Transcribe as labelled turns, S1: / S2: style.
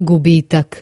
S1: جوبيتك